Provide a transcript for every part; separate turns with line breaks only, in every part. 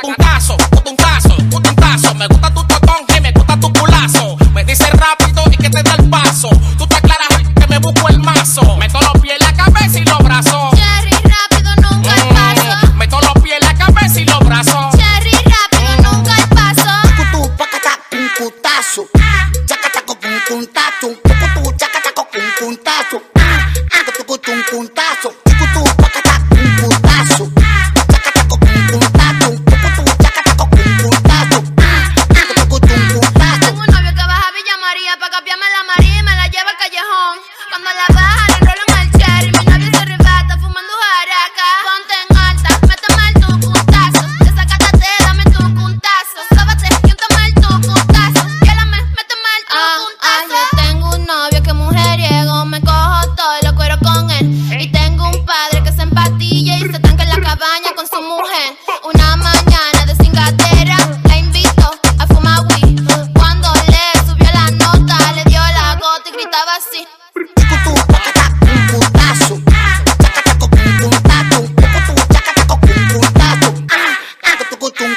Tuntazo, tuntazo, tuntazo. Me gusta tu totón, me gusta tu culazo.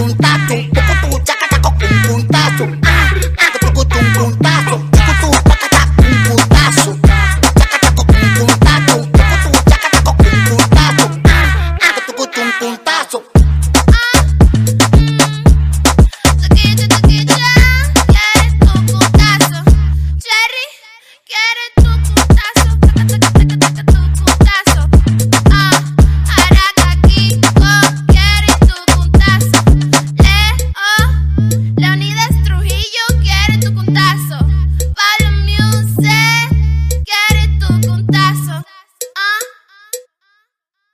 tum, tum.